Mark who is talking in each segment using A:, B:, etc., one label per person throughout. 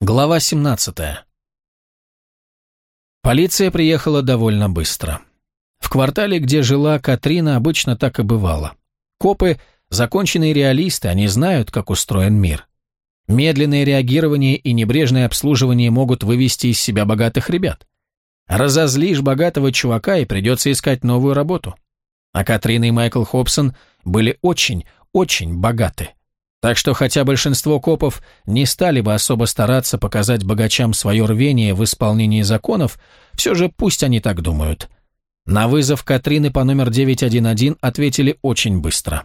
A: Глава 17. Полиция приехала довольно быстро. В квартале, где жила Катрина, обычно так и бывало. Копы – законченные реалисты, они знают, как устроен мир. Медленное реагирование и небрежное обслуживание могут вывести из себя богатых ребят. Разозлишь богатого чувака и придется искать новую работу. А Катрина и Майкл Хобсон были очень, очень богаты. Так что хотя большинство копов не стали бы особо стараться показать богачам свое рвение в исполнении законов, все же пусть они так думают. На вызов Катрины по номер 911 ответили очень быстро.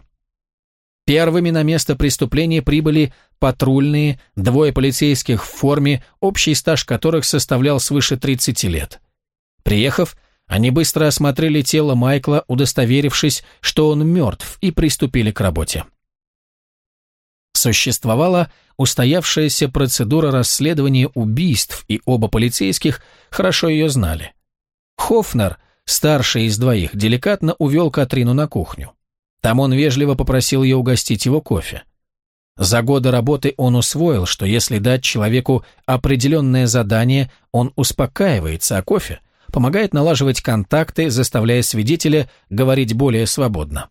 A: Первыми на место преступления прибыли патрульные, двое полицейских в форме, общий стаж которых составлял свыше 30 лет. Приехав, они быстро осмотрели тело Майкла, удостоверившись, что он мертв, и приступили к работе. Существовала устоявшаяся процедура расследования убийств, и оба полицейских хорошо ее знали. Хофнер, старший из двоих, деликатно увел Катрину на кухню. Там он вежливо попросил ее угостить его кофе. За годы работы он усвоил, что если дать человеку определенное задание, он успокаивается, а кофе помогает налаживать контакты, заставляя свидетеля говорить более свободно.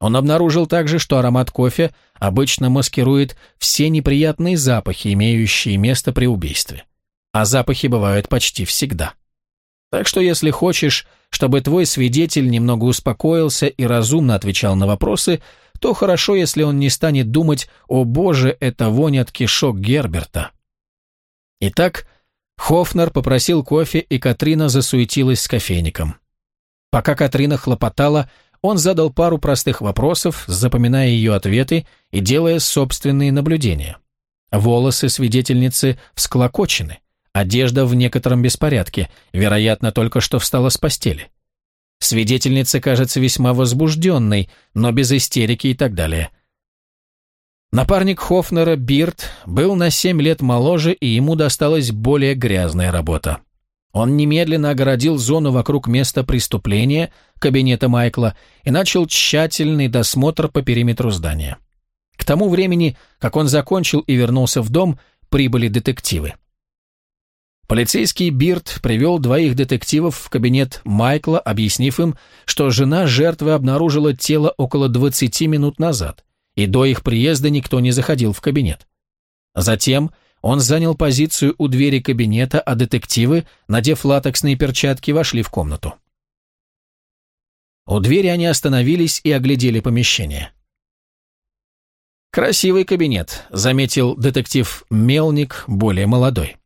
A: Он обнаружил также, что аромат кофе обычно маскирует все неприятные запахи, имеющие место при убийстве. А запахи бывают почти всегда. Так что если хочешь, чтобы твой свидетель немного успокоился и разумно отвечал на вопросы, то хорошо, если он не станет думать «О боже, это вонь от кишок Герберта». Итак, Хофнер попросил кофе, и Катрина засуетилась с кофейником. Пока Катрина хлопотала, он задал пару простых вопросов, запоминая ее ответы и делая собственные наблюдения. Волосы свидетельницы всклокочены, одежда в некотором беспорядке, вероятно, только что встала с постели. Свидетельница кажется весьма возбужденной, но без истерики и так далее. Напарник Хофнера, Бирд, был на семь лет моложе, и ему досталась более грязная работа. Он немедленно огородил зону вокруг места преступления, кабинета Майкла, и начал тщательный досмотр по периметру здания. К тому времени, как он закончил и вернулся в дом, прибыли детективы. Полицейский Бирд привел двоих детективов в кабинет Майкла, объяснив им, что жена жертвы обнаружила тело около 20 минут назад, и до их приезда никто не заходил в кабинет. Затем он занял позицию у двери кабинета, а детективы, надев латексные перчатки, вошли в комнату. У двери они остановились и оглядели помещение. «Красивый кабинет», — заметил детектив Мелник, более молодой.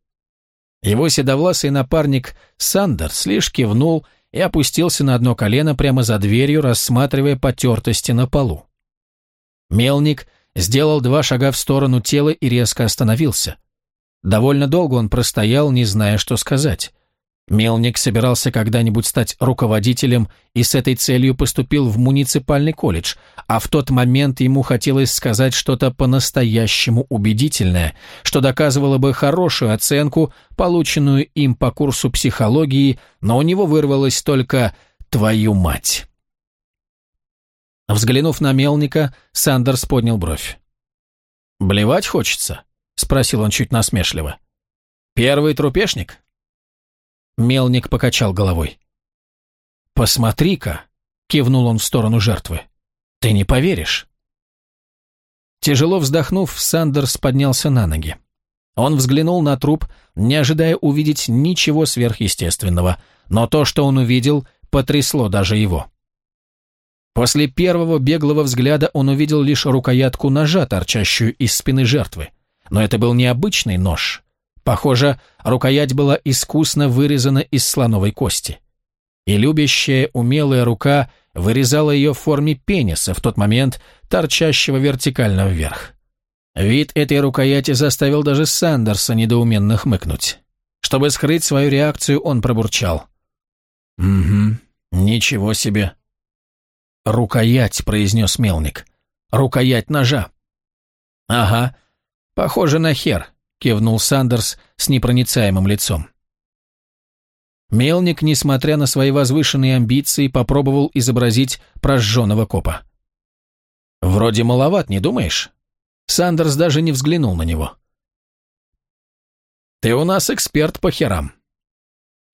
A: Его седовласый напарник Сандерс лишь кивнул и опустился на одно колено прямо за дверью, рассматривая потертости на полу. Мелник сделал два шага в сторону тела и резко остановился. Довольно долго он простоял, не зная, что сказать. Мелник собирался когда-нибудь стать руководителем и с этой целью поступил в муниципальный колледж, а в тот момент ему хотелось сказать что-то по-настоящему убедительное, что доказывало бы хорошую оценку, полученную им по курсу психологии, но у него вырвалось только «твою мать». Взглянув на Мелника, Сандерс поднял бровь. «Блевать хочется?» — спросил он чуть насмешливо. «Первый трупешник?» Мелник покачал головой. «Посмотри-ка!» — кивнул он в сторону жертвы. «Ты не поверишь!» Тяжело вздохнув, Сандерс поднялся на ноги. Он взглянул на труп, не ожидая увидеть ничего сверхъестественного, но то, что он увидел, потрясло даже его. После первого беглого взгляда он увидел лишь рукоятку ножа, торчащую из спины жертвы. Но это был необычный нож. Похоже, рукоять была искусно вырезана из слоновой кости. И любящая, умелая рука вырезала ее в форме пениса, в тот момент торчащего вертикально вверх. Вид этой рукояти заставил даже Сандерса недоуменно хмыкнуть. Чтобы скрыть свою реакцию, он пробурчал. «Угу, ничего себе». «Рукоять», — произнес Мелник. «Рукоять ножа». «Ага, «Похоже на хер», — кивнул Сандерс с непроницаемым лицом. Мелник, несмотря на свои возвышенные амбиции, попробовал изобразить прожженного копа. «Вроде маловат, не думаешь?» Сандерс даже не взглянул на него. Ты у нас эксперт по херам».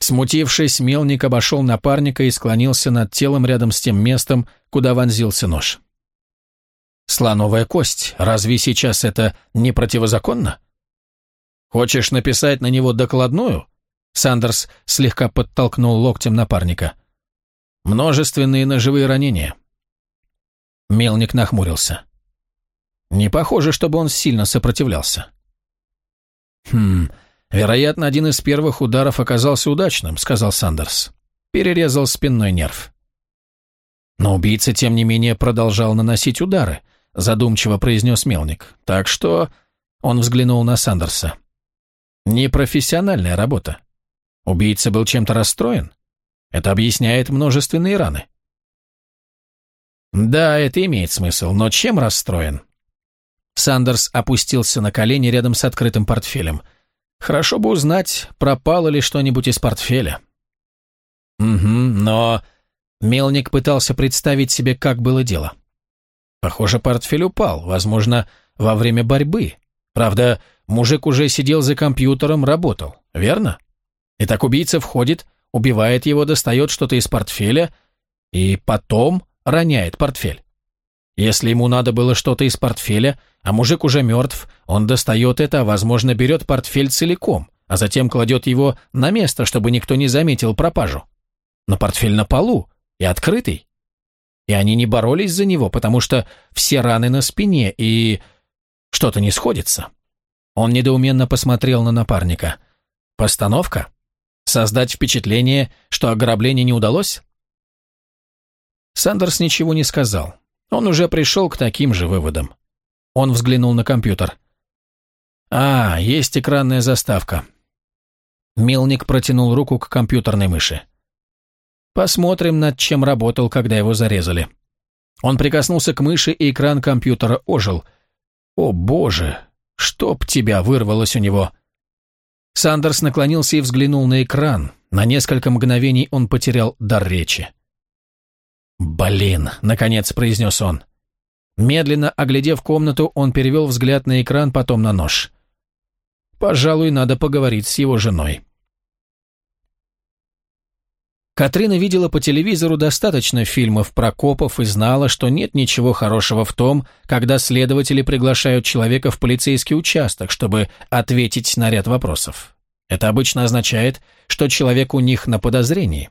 A: Смутившись, мелник обошел напарника и склонился над телом рядом с тем местом, куда вонзился нож. «Слоновая кость, разве сейчас это не противозаконно?» «Хочешь написать на него докладную?» Сандерс слегка подтолкнул локтем напарника. «Множественные ножевые ранения». Мелник нахмурился. «Не похоже, чтобы он сильно сопротивлялся». «Хм, вероятно, один из первых ударов оказался удачным», — сказал Сандерс. Перерезал спинной нерв. Но убийца, тем не менее, продолжал наносить удары, задумчиво произнес Мелник. Так что он взглянул на Сандерса. Непрофессиональная работа. Убийца был чем-то расстроен? Это объясняет множественные раны. Да, это имеет смысл, но чем расстроен? Сандерс опустился на колени рядом с открытым портфелем. Хорошо бы узнать, пропало ли что-нибудь из портфеля. Угу, но... Мелник пытался представить себе, как было дело. Похоже, портфель упал, возможно, во время борьбы. Правда, Мужик уже сидел за компьютером, работал, верно? Итак, убийца входит, убивает его, достает что-то из портфеля и потом роняет портфель. Если ему надо было что-то из портфеля, а мужик уже мертв, он достает это, а, возможно, берет портфель целиком, а затем кладет его на место, чтобы никто не заметил пропажу. Но портфель на полу и открытый. И они не боролись за него, потому что все раны на спине, и что-то не сходится. Он недоуменно посмотрел на напарника. «Постановка? Создать впечатление, что ограбление не удалось?» Сандерс ничего не сказал. Он уже пришел к таким же выводам. Он взглянул на компьютер. «А, есть экранная заставка». Милник протянул руку к компьютерной мыши. «Посмотрим, над чем работал, когда его зарезали». Он прикоснулся к мыши, и экран компьютера ожил. «О, боже!» «Чтоб тебя!» вырвалось у него. Сандерс наклонился и взглянул на экран. На несколько мгновений он потерял дар речи. «Блин!» — наконец произнес он. Медленно оглядев комнату, он перевел взгляд на экран, потом на нож. «Пожалуй, надо поговорить с его женой». Катрина видела по телевизору достаточно фильмов про копов и знала, что нет ничего хорошего в том, когда следователи приглашают человека в полицейский участок, чтобы ответить на ряд вопросов. Это обычно означает, что человек у них на подозрении.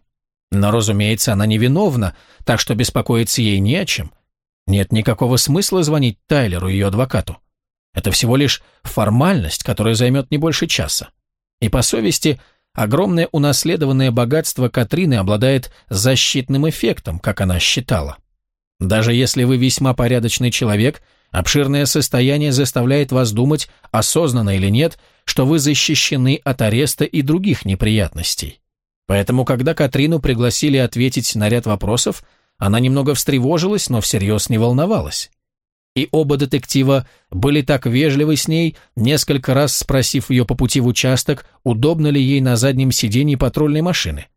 A: Но, разумеется, она невиновна, так что беспокоиться ей не о чем. Нет никакого смысла звонить Тайлеру, ее адвокату. Это всего лишь формальность, которая займет не больше часа. И по совести – Огромное унаследованное богатство Катрины обладает защитным эффектом, как она считала. Даже если вы весьма порядочный человек, обширное состояние заставляет вас думать, осознанно или нет, что вы защищены от ареста и других неприятностей. Поэтому, когда Катрину пригласили ответить на ряд вопросов, она немного встревожилась, но всерьез не волновалась и оба детектива были так вежливы с ней, несколько раз спросив ее по пути в участок, удобно ли ей на заднем сиденье патрульной машины.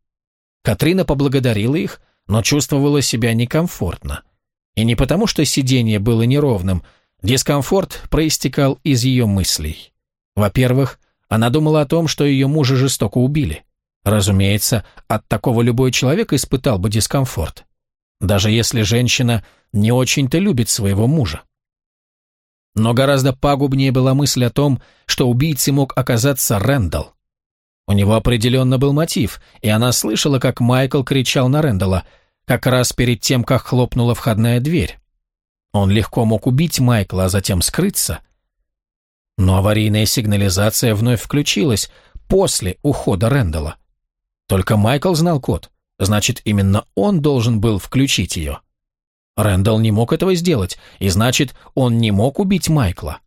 A: Катрина поблагодарила их, но чувствовала себя некомфортно. И не потому, что сиденье было неровным, дискомфорт проистекал из ее мыслей. Во-первых, она думала о том, что ее мужа жестоко убили. Разумеется, от такого любой человек испытал бы дискомфорт. Даже если женщина не очень-то любит своего мужа. Но гораздо пагубнее была мысль о том, что убийцей мог оказаться Рэндалл. У него определенно был мотив, и она слышала, как Майкл кричал на Рэндалла, как раз перед тем, как хлопнула входная дверь. Он легко мог убить Майкла, а затем скрыться. Но аварийная сигнализация вновь включилась после ухода Рэндалла. Только Майкл знал код, значит, именно он должен был включить ее. Рэндалл не мог этого сделать, и значит, он не мог убить Майкла.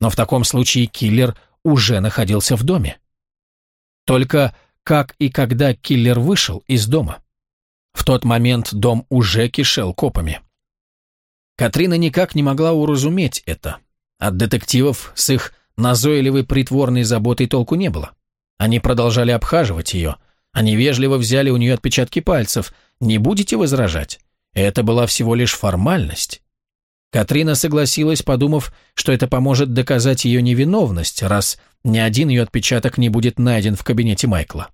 A: Но в таком случае киллер уже находился в доме. Только как и когда киллер вышел из дома? В тот момент дом уже кишел копами. Катрина никак не могла уразуметь это. От детективов с их назойливой притворной заботой толку не было. Они продолжали обхаживать ее. Они вежливо взяли у нее отпечатки пальцев. «Не будете возражать?» Это была всего лишь формальность. Катрина согласилась, подумав, что это поможет доказать ее невиновность, раз ни один ее отпечаток не будет найден в кабинете Майкла.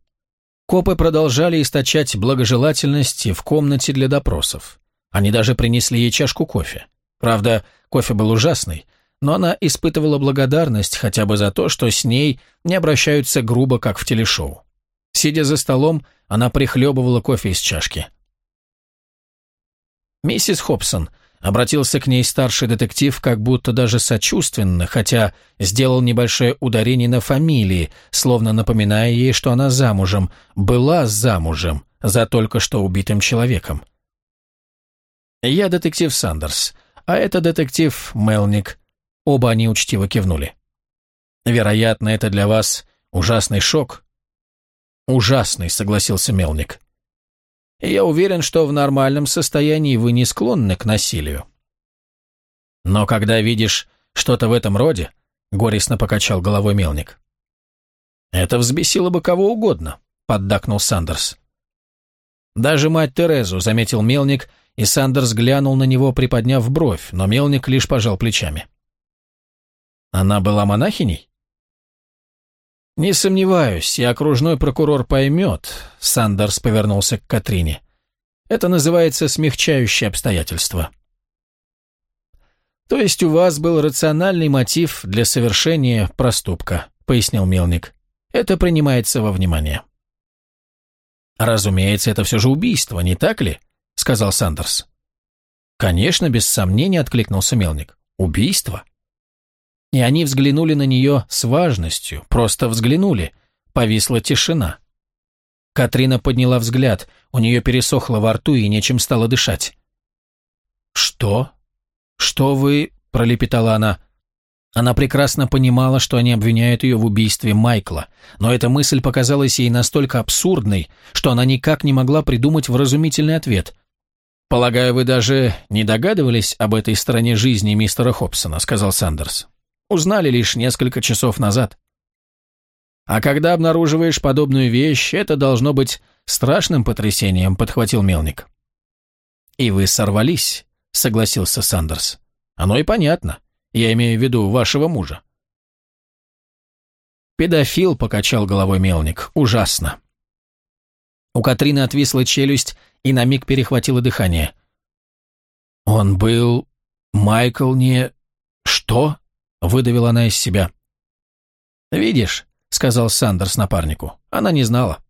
A: Копы продолжали источать благожелательность в комнате для допросов. Они даже принесли ей чашку кофе. Правда, кофе был ужасный, но она испытывала благодарность хотя бы за то, что с ней не обращаются грубо, как в телешоу. Сидя за столом, она прихлебывала кофе из чашки. «Миссис Хобсон», — обратился к ней старший детектив как будто даже сочувственно, хотя сделал небольшое ударение на фамилии, словно напоминая ей, что она замужем, была замужем за только что убитым человеком. «Я детектив Сандерс, а это детектив Мелник». Оба они учтиво кивнули. «Вероятно, это для вас ужасный шок». «Ужасный», — согласился Мелник. «Я уверен, что в нормальном состоянии вы не склонны к насилию». «Но когда видишь что-то в этом роде», — горестно покачал головой Мелник. «Это взбесило бы кого угодно», — поддакнул Сандерс. «Даже мать Терезу», — заметил Мелник, и Сандерс глянул на него, приподняв бровь, но Мелник лишь пожал плечами. «Она была монахиней?» «Не сомневаюсь, и окружной прокурор поймет», — Сандерс повернулся к Катрине. «Это называется смягчающее обстоятельство». «То есть у вас был рациональный мотив для совершения проступка», — пояснил Мелник. «Это принимается во внимание». «Разумеется, это все же убийство, не так ли?» — сказал Сандерс. «Конечно, без сомнения», — откликнулся Мелник. «Убийство?» И они взглянули на нее с важностью, просто взглянули. Повисла тишина. Катрина подняла взгляд, у нее пересохло во рту и нечем стало дышать. «Что? Что вы...» – пролепетала она. Она прекрасно понимала, что они обвиняют ее в убийстве Майкла, но эта мысль показалась ей настолько абсурдной, что она никак не могла придумать вразумительный ответ. «Полагаю, вы даже не догадывались об этой стороне жизни мистера Хобсона», – сказал Сандерс. Узнали лишь несколько часов назад. А когда обнаруживаешь подобную вещь, это должно быть страшным потрясением, подхватил Мелник. И вы сорвались, согласился Сандерс. Оно и понятно. Я имею в виду вашего мужа. Педофил, покачал головой Мелник. Ужасно. У Катрины отвисла челюсть и на миг перехватило дыхание. Он был... Майкл не... Что? Выдавила она из себя. «Видишь», — сказал Сандерс напарнику, — «она не знала».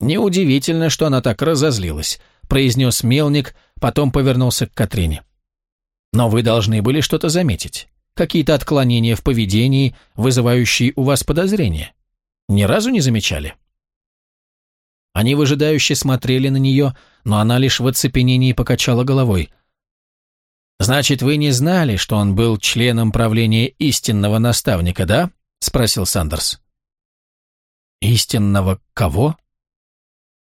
A: «Неудивительно, что она так разозлилась», — произнес Мелник, потом повернулся к Катрине. «Но вы должны были что-то заметить. Какие-то отклонения в поведении, вызывающие у вас подозрения. Ни разу не замечали?» Они выжидающе смотрели на нее, но она лишь в оцепенении покачала головой — «Значит, вы не знали, что он был членом правления истинного наставника, да?» — спросил Сандерс. «Истинного кого?»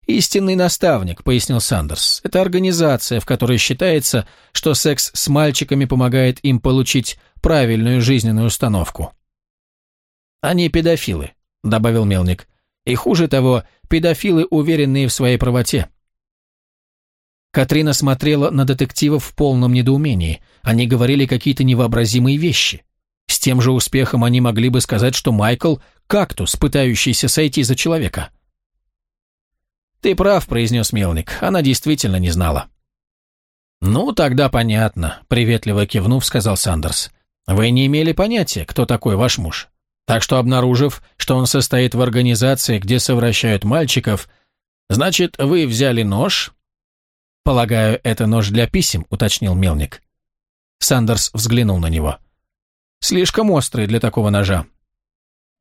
A: «Истинный наставник», — пояснил Сандерс. «Это организация, в которой считается, что секс с мальчиками помогает им получить правильную жизненную установку». «Они педофилы», — добавил Мелник. «И хуже того, педофилы, уверенные в своей правоте. Катрина смотрела на детективов в полном недоумении. Они говорили какие-то невообразимые вещи. С тем же успехом они могли бы сказать, что Майкл – кактус, пытающийся сойти за человека. «Ты прав», – произнес Мелник. Она действительно не знала. «Ну, тогда понятно», – приветливо кивнув, сказал Сандерс. «Вы не имели понятия, кто такой ваш муж. Так что, обнаружив, что он состоит в организации, где совращают мальчиков, значит, вы взяли нож, «Полагаю, это нож для писем», — уточнил Мелник. Сандерс взглянул на него. «Слишком острый для такого ножа».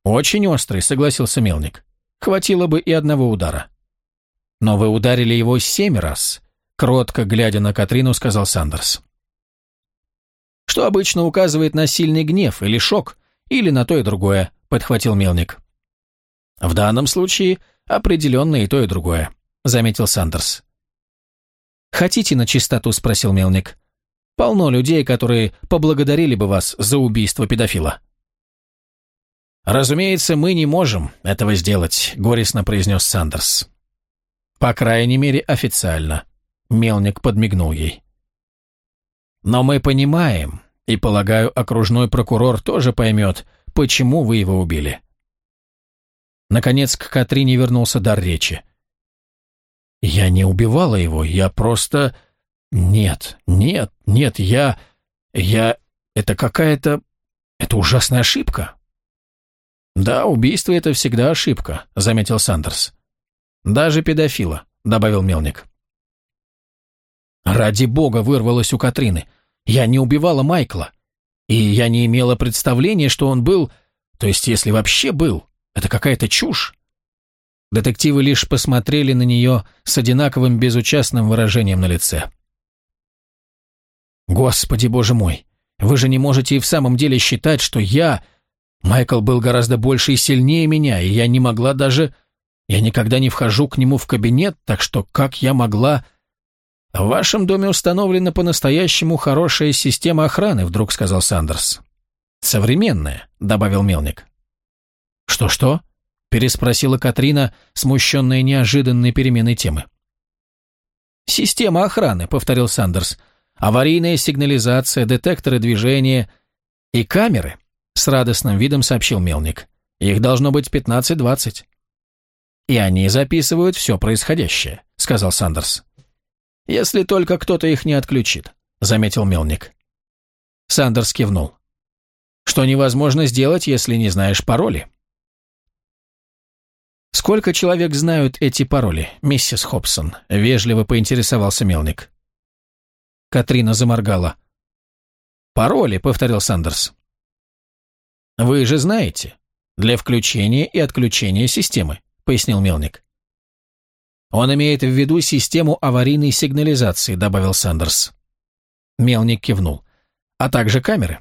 A: «Очень острый», — согласился Мелник. «Хватило бы и одного удара». «Но вы ударили его семь раз», — кротко глядя на Катрину, сказал Сандерс. «Что обычно указывает на сильный гнев или шок, или на то и другое», — подхватил Мелник. «В данном случае определенно и то, и другое», — заметил Сандерс. «Хотите на чистоту?» – спросил Мелник. «Полно людей, которые поблагодарили бы вас за убийство педофила». «Разумеется, мы не можем этого сделать», – горестно произнес Сандерс. «По крайней мере, официально», – Мелник подмигнул ей. Но мы понимаем, и, полагаю, окружной прокурор тоже поймет, почему вы его убили. Наконец к Катрине вернулся дар речи. «Я не убивала его, я просто...» «Нет, нет, нет, я... я... это какая-то... это ужасная ошибка». «Да, убийство — это всегда ошибка», — заметил Сандерс. «Даже педофила», — добавил Мелник. «Ради бога!» — вырвалось у Катрины. «Я не убивала Майкла. И я не имела представления, что он был... То есть, если вообще был, это какая-то чушь». Детективы лишь посмотрели на нее с одинаковым безучастным выражением на лице. «Господи, боже мой! Вы же не можете и в самом деле считать, что я Майкл был гораздо больше и сильнее меня, и я не могла даже... Я никогда не вхожу к нему в кабинет, так что как я могла... «В вашем доме установлена по-настоящему хорошая система охраны», — вдруг сказал Сандерс. «Современная», — добавил Мелник. «Что-что?» — переспросила Катрина, смущенная неожиданной переменой темы. «Система охраны», — повторил Сандерс. «Аварийная сигнализация, детекторы движения и камеры». С радостным видом сообщил Мелник. Их должно быть пятнадцать-двадцать. И они записывают все происходящее, сказал Сандерс. Если только кто-то их не отключит, заметил Мелник. Сандерс кивнул. Что невозможно сделать, если не знаешь пароли. «Сколько человек знают эти пароли, миссис Хобсон?» — вежливо поинтересовался Мелник. Катрина заморгала. «Пароли», — повторил Сандерс. «Вы же знаете, для включения и отключения системы», — пояснил Мелник. «Он имеет в виду систему аварийной сигнализации», — добавил Сандерс. Мелник кивнул. «А также камеры».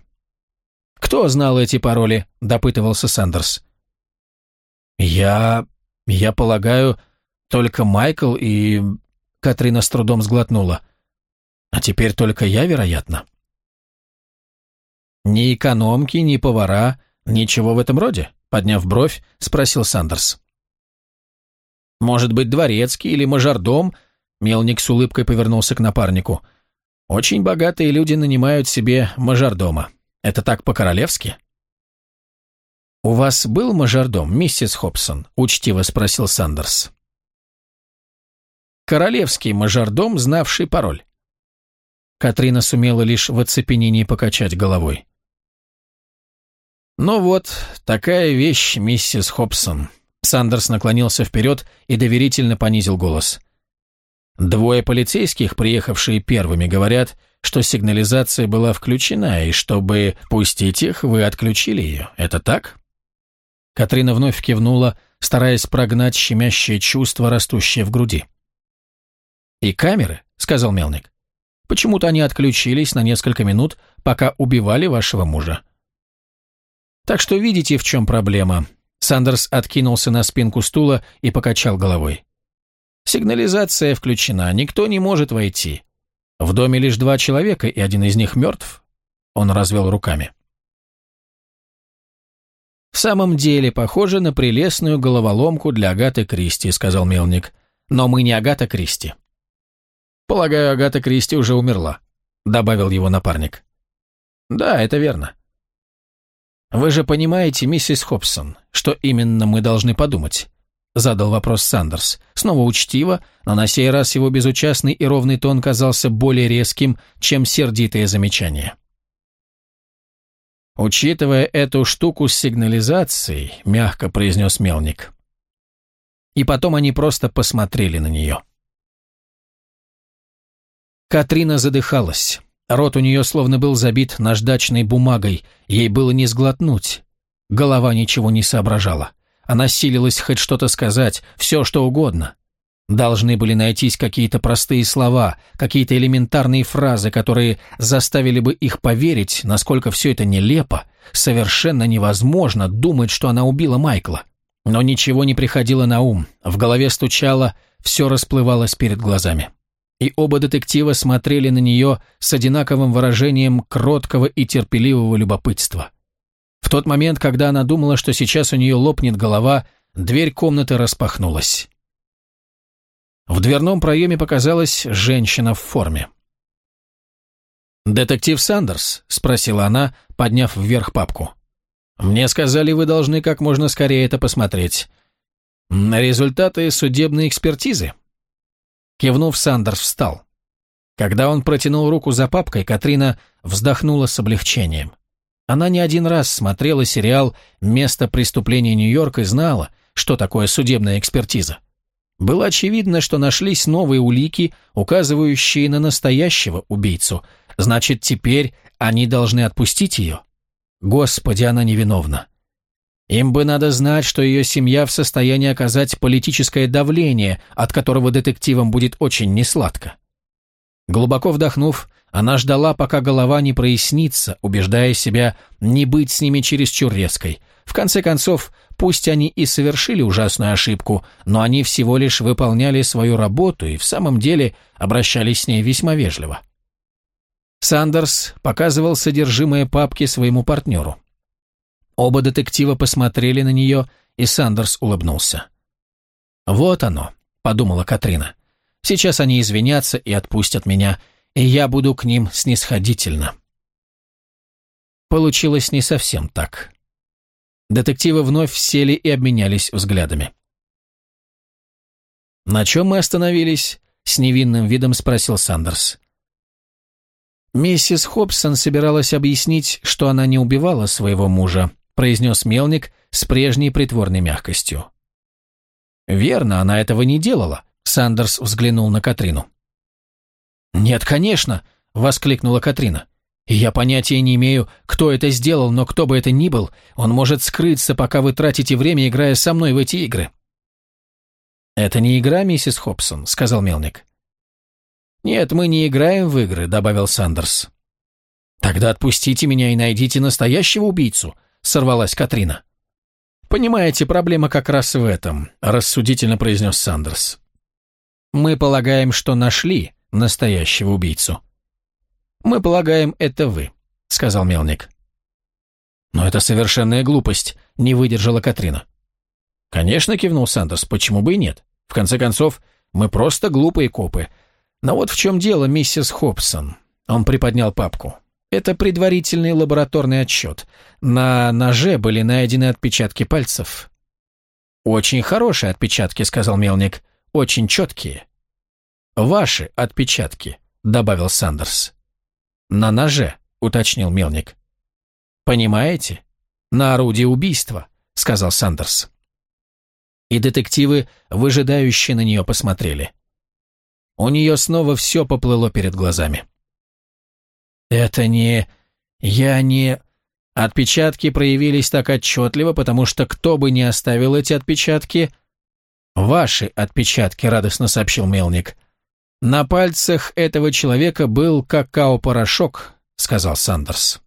A: «Кто знал эти пароли?» — допытывался Сандерс. «Я... я полагаю, только Майкл и...» Катрина с трудом сглотнула. «А теперь только я, вероятно». «Ни экономки, ни повара «Ничего в этом роде?» — подняв бровь, спросил Сандерс. «Может быть, дворецкий или мажордом?» Мелник с улыбкой повернулся к напарнику. «Очень богатые люди нанимают себе мажордома. Это так по-королевски?» «У вас был мажордом, миссис Хобсон?» — учтиво спросил Сандерс. «Королевский мажордом, знавший пароль». Катрина сумела лишь в оцепенении покачать головой. «Ну вот, такая вещь, миссис Хобсон». Сандерс наклонился вперед и доверительно понизил голос. «Двое полицейских, приехавшие первыми, говорят, что сигнализация была включена, и чтобы пустить их, вы отключили ее. Это так?» Катрина вновь кивнула, стараясь прогнать щемящее чувство, растущее в груди. «И камеры?» — сказал Мелник. «Почему-то они отключились на несколько минут, пока убивали вашего мужа. Так что видите, в чем проблема. Сандерс откинулся на спинку стула и покачал головой. Сигнализация включена, никто не может войти. В доме лишь два человека, и один из них мертв. Он развел руками. «В самом деле, похоже на прелестную головоломку для Агаты Кристи», — сказал Мелник. «Но мы не Агата Кристи». «Полагаю, Агата Кристи уже умерла», — добавил его напарник. «Да, это верно. «Вы же понимаете, миссис Хобсон, что именно мы должны подумать?» Задал вопрос Сандерс. Снова учтиво, но на сей раз его безучастный и ровный тон казался более резким, чем сердитое замечание. «Учитывая эту штуку с сигнализацией», — мягко произнес Мелник. И потом они просто посмотрели на нее. Катрина задыхалась. Рот у нее словно был забит наждачной бумагой, ей было не сглотнуть. Голова ничего не соображала. Она силилась хоть что-то сказать, все что угодно. Должны были найтись какие-то простые слова, какие-то элементарные фразы, которые заставили бы их поверить, насколько все это нелепо, совершенно невозможно думать, что она убила Майкла. Но ничего не приходило на ум, в голове стучало, все расплывалось перед глазами и оба детектива смотрели на нее с одинаковым выражением кроткого и терпеливого любопытства. В тот момент, когда она думала, что сейчас у нее лопнет голова, дверь комнаты распахнулась. В дверном проеме показалась женщина в форме. «Детектив Сандерс?» – спросила она, подняв вверх папку. «Мне сказали, вы должны как можно скорее это посмотреть. На результаты судебной экспертизы?» Кивнув, Сандерс встал. Когда он протянул руку за папкой, Катрина вздохнула с облегчением. Она не один раз смотрела сериал «Место преступления Нью-Йорк» и знала, что такое судебная экспертиза. Было очевидно, что нашлись новые улики, указывающие на настоящего убийцу. Значит, теперь они должны отпустить ее? Господи, она невиновна. Им бы надо знать, что ее семья в состоянии оказать политическое давление, от которого детективам будет очень несладко. Глубоко вдохнув, она ждала, пока голова не прояснится, убеждая себя не быть с ними чересчур резкой. В конце концов, пусть они и совершили ужасную ошибку, но они всего лишь выполняли свою работу и в самом деле обращались с ней весьма вежливо. Сандерс показывал содержимое папки своему партнеру. Оба детектива посмотрели на нее, и Сандерс улыбнулся. «Вот оно», — подумала Катрина. «Сейчас они извинятся и отпустят меня, и я буду к ним снисходительно». Получилось не совсем так. Детективы вновь сели и обменялись взглядами. «На чем мы остановились?» — с невинным видом спросил Сандерс. «Миссис Хобсон собиралась объяснить, что она не убивала своего мужа», произнес Мелник с прежней притворной мягкостью. «Верно, она этого не делала», — Сандерс взглянул на Катрину. «Нет, конечно», — воскликнула Катрина. «Я понятия не имею, кто это сделал, но кто бы это ни был, он может скрыться, пока вы тратите время, играя со мной в эти игры». «Это не игра, миссис Хобсон», — сказал Мелник. «Нет, мы не играем в игры», — добавил Сандерс. «Тогда отпустите меня и найдите настоящего убийцу», — сорвалась Катрина. «Понимаете, проблема как раз в этом», — рассудительно произнес Сандерс. «Мы полагаем, что нашли настоящего убийцу». «Мы полагаем, это вы», — сказал Мелник. «Но это совершенная глупость», — не выдержала Катрина. «Конечно», — кивнул Сандерс, — «почему бы и нет? В конце концов, мы просто глупые копы. Но вот в чем дело, миссис Хобсон». Он приподнял папку. «Это предварительный лабораторный отчет. На ноже были найдены отпечатки пальцев». «Очень хорошие отпечатки», — сказал Мелник. «Очень четкие». «Ваши отпечатки», — добавил Сандерс. «На ноже», — уточнил Мелник. «Понимаете? На орудие убийства», — сказал Сандерс. И детективы, выжидающие на нее, посмотрели. У нее снова все поплыло перед глазами. «Это не... Я не...» Отпечатки проявились так отчетливо, потому что кто бы ни оставил эти отпечатки... «Ваши отпечатки», — радостно сообщил Мелник. «На пальцах этого человека был какао-порошок», — сказал Сандерс.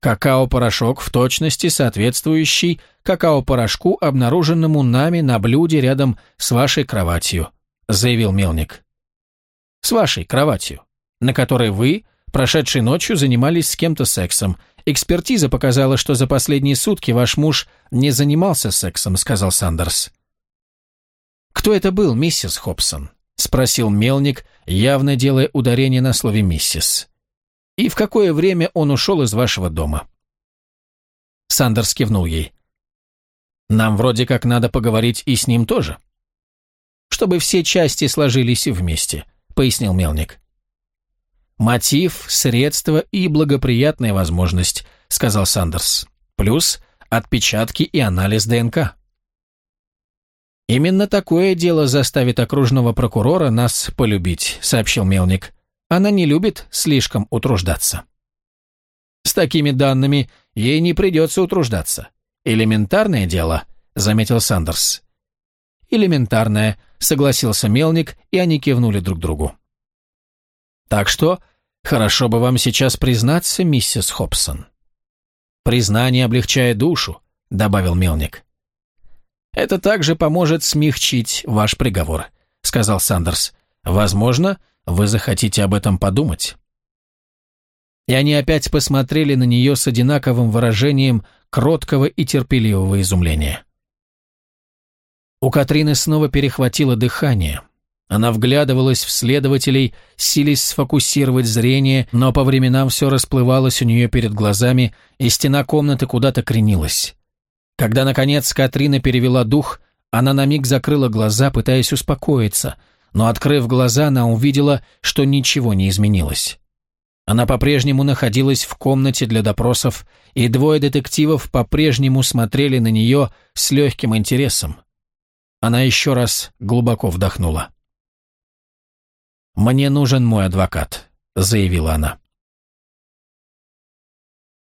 A: Какао-порошок в точности соответствующий какао-порошку, обнаруженному нами на блюде рядом с вашей кроватью, заявил Мелник. С вашей кроватью, на которой вы, прошедшей ночью, занимались с кем-то сексом. Экспертиза показала, что за последние сутки ваш муж не занимался сексом, сказал Сандерс. «Кто это был, миссис Хобсон?» — спросил Мелник, явно делая ударение на слове «миссис». «И в какое время он ушел из вашего дома?» Сандерс кивнул ей. «Нам вроде как надо поговорить и с ним тоже». «Чтобы все части сложились вместе», — пояснил Мелник. «Мотив, средства и благоприятная возможность», — сказал Сандерс. «Плюс отпечатки и анализ ДНК». «Именно такое дело заставит окружного прокурора нас полюбить», — сообщил Мелник. «Она не любит слишком утруждаться». «С такими данными ей не придется утруждаться. Элементарное дело», — заметил Сандерс. «Элементарное», — согласился Мелник, и они кивнули друг другу. «Так что, хорошо бы вам сейчас признаться, миссис Хобсон». «Признание облегчает душу», — добавил Мелник. «Это также поможет смягчить ваш приговор», — сказал Сандерс. «Возможно, вы захотите об этом подумать». И они опять посмотрели на нее с одинаковым выражением кроткого и терпеливого изумления. У Катрины снова перехватило дыхание. Она вглядывалась в следователей, сились сфокусировать зрение, но по временам все расплывалось у нее перед глазами, и стена комнаты куда-то кренилась. Когда, наконец, Катрина перевела дух, она на миг закрыла глаза, пытаясь успокоиться, но, открыв глаза, она увидела, что ничего не изменилось. Она по-прежнему находилась в комнате для допросов, и двое детективов по-прежнему смотрели на нее с легким интересом. Она еще раз глубоко вдохнула. «Мне нужен мой адвокат», — заявила она.